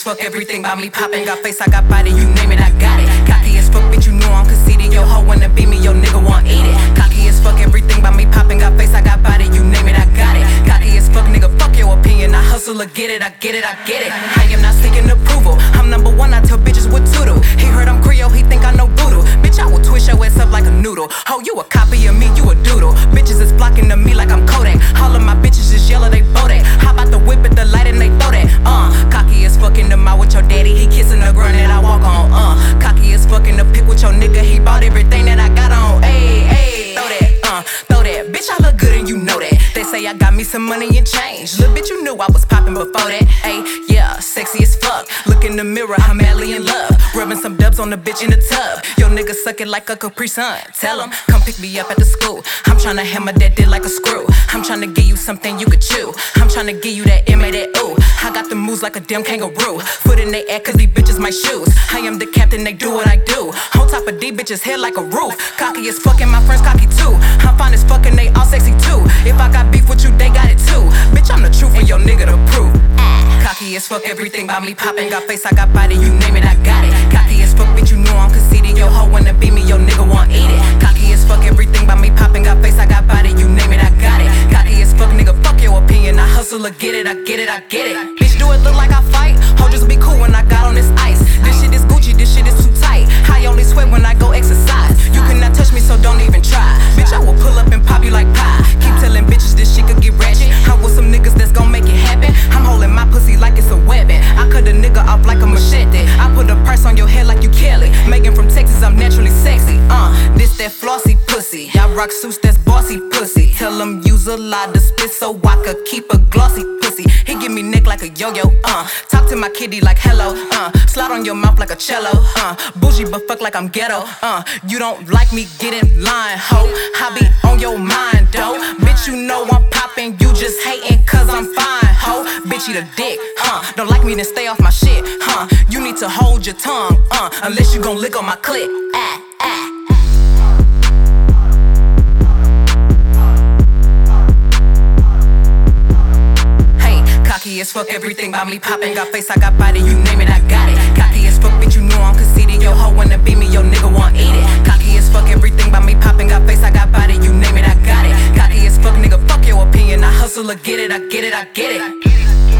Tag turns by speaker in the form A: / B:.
A: fuck, everything about me poppin'. Got face, I got body, you name it, I got it. Cocky as fuck, bitch, you know I'm conceited. Yo, hoe wanna be me, yo, nigga want eat it. Cocky as fuck, everything about me poppin'. Got face, I got body, you name it, I got it. Cocky as fuck, nigga, fuck your opinion. I hustle or get it, I get it, I get it. I am not seeking approval. I'm number one, I tell bitches what to do. He heard I'm Creole, he think I know voodoo. Bitch, I will twist your ass up like a noodle. Ho, you a copy of me, you a doodle. Bitches is flocking to me like I'm me some money and change. Little bitch, you knew I was popping before that. Ayy, yeah, sexy as fuck. Look in the mirror, I'm madly in love. Rubbing some dubs on the bitch in the tub. Yo, nigga suck it like a Capri Sun. Tell him, come pick me up at the school. I'm tryna hammer that dick like a screw. I'm tryna give you something you could chew. I'm tryna give you that M that ooh. I got the moves like a damn kangaroo. Foot in they air cause these bitches my shoes. I am the captain, they do what I do. On top of these bitches, head like a roof. Cocky as fucking, my friends cocky too. I'm fine as fucking, they all sexy too. If I got beef with you, they Cocky as fuck, everything about me poppin'. Got face, I got body, you name it, I got it. Cocky as fuck, bitch, you know I'm conceited. Yo, hoe wanna be me, yo, nigga want eat it. Cocky as fuck, everything about me poppin'. Got face, I got body, you name it, I got it. Cocky as fuck, nigga, fuck your opinion. I hustle or get it, I get it, I get it. Bitch, do it look like I fight? Ho, just be cool when I got on. This rock suits, that's bossy pussy. Tell them use a lot of spit so I could keep a glossy pussy. He give me neck like a yo-yo. Uh, talk to my kitty like hello. Uh, slide on your mouth like a cello. Uh, bougie but fuck like I'm ghetto. Uh, you don't like me, get in line, ho. I be on your mind, though. Bitch, you know I'm poppin', you just hatin' cause I'm fine, ho. Bitch, eat a dick, huh? Don't like me, then stay off my shit, huh? You need to hold your tongue, uh, unless you gon' lick on my clit. Ah, fuck, everything about me poppin'. Got face, I got body, you name it, I got it. Cocky as fuck, bitch, you know I'm conceited. Yo, hoe wanna be me, yo, nigga want eat it. Cocky as fuck, everything about me poppin'. Got face, I got body, you name it, I got it. Cocky as fuck, nigga, fuck your opinion. I hustle or get it, I get it, I get it.